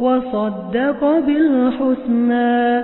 وصدق بالحسنى